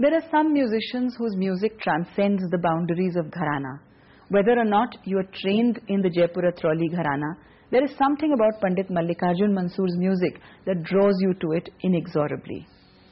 There are some musicians whose music transcends the boundaries of gharana. Whether or not you are trained in the Jaipur Atrauli gharana, there is something about Pandit Mallikarjun Mansoor's music that draws you to it inexorably.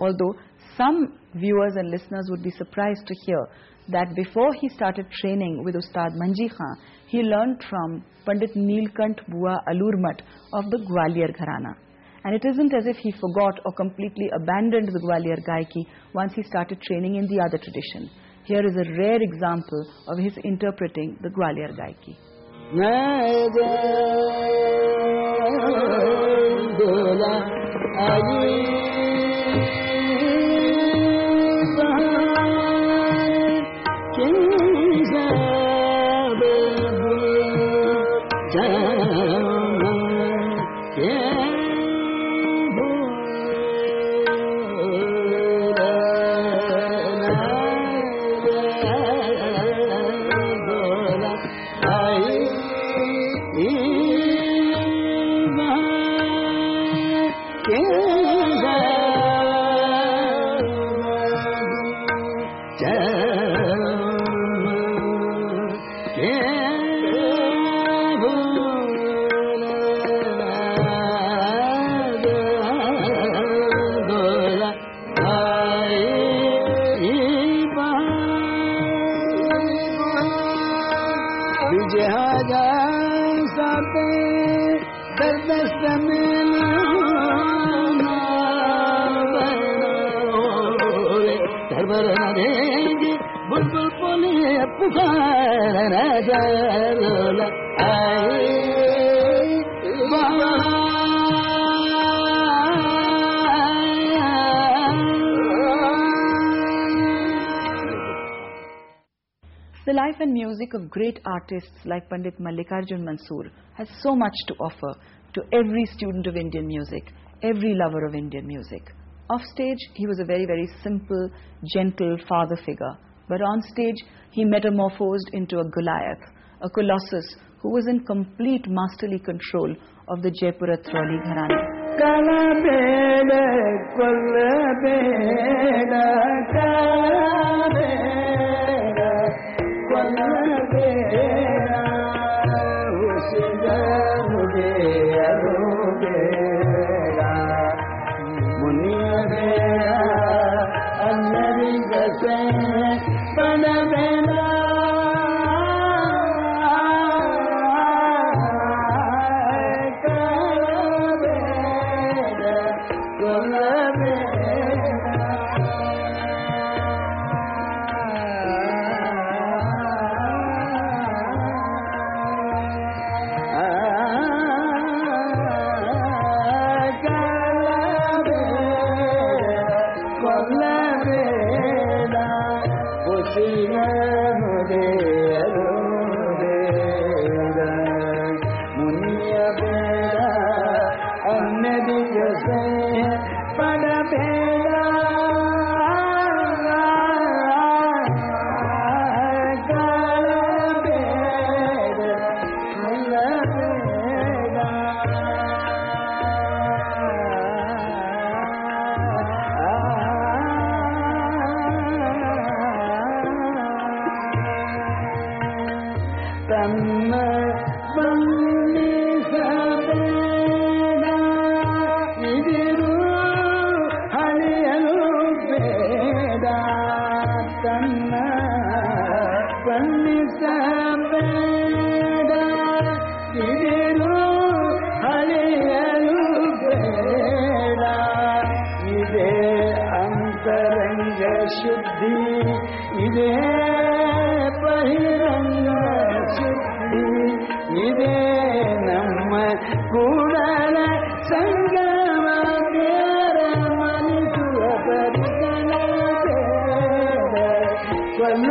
Although some viewers and listeners would be surprised to hear that before he started training with Ustad Manji Khan, he learned from Pandit Neelkant Bua Alurmat of the Gwalior Gharana. And it isn't as if he forgot or completely abandoned the Gwalior Gaiki once he started training in the other tradition. Here is a rare example of his interpreting the Gwalior Gaiki. जहाजा साते दर्दस्त में The life and music of great artists like Pandit Mallikarjun Mansoor has so much to offer to every student of Indian music, every lover of Indian music. Off stage, he was a very, very simple, gentle father figure. But on stage, he metamorphosed into a Goliath, a colossus who was in complete masterly control of the Jaipur Atrauli Gharana. Hare शुद्धि इदे बहिरंग शुद्धि इदे नम ಕೂಡಲ ಸಂಗಮ ಬೇರ ಮನಿಸುವ ಪರಿಕಲ ಬೇಡ ಕೊಲ್ಲ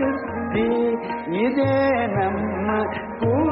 ಶುದ್ಧಿ ಇದೇ ನಮ್ಮ ಕೂಡಲ